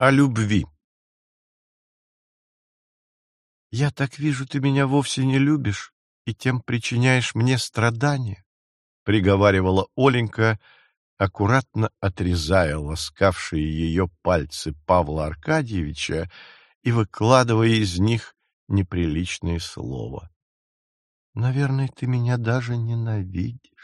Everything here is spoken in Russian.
О любви. «Я так вижу, ты меня вовсе не любишь и тем причиняешь мне страдания», — приговаривала Оленька, аккуратно отрезая ласкавшие ее пальцы Павла Аркадьевича и выкладывая из них неприличные слова. «Наверное, ты меня даже ненавидишь».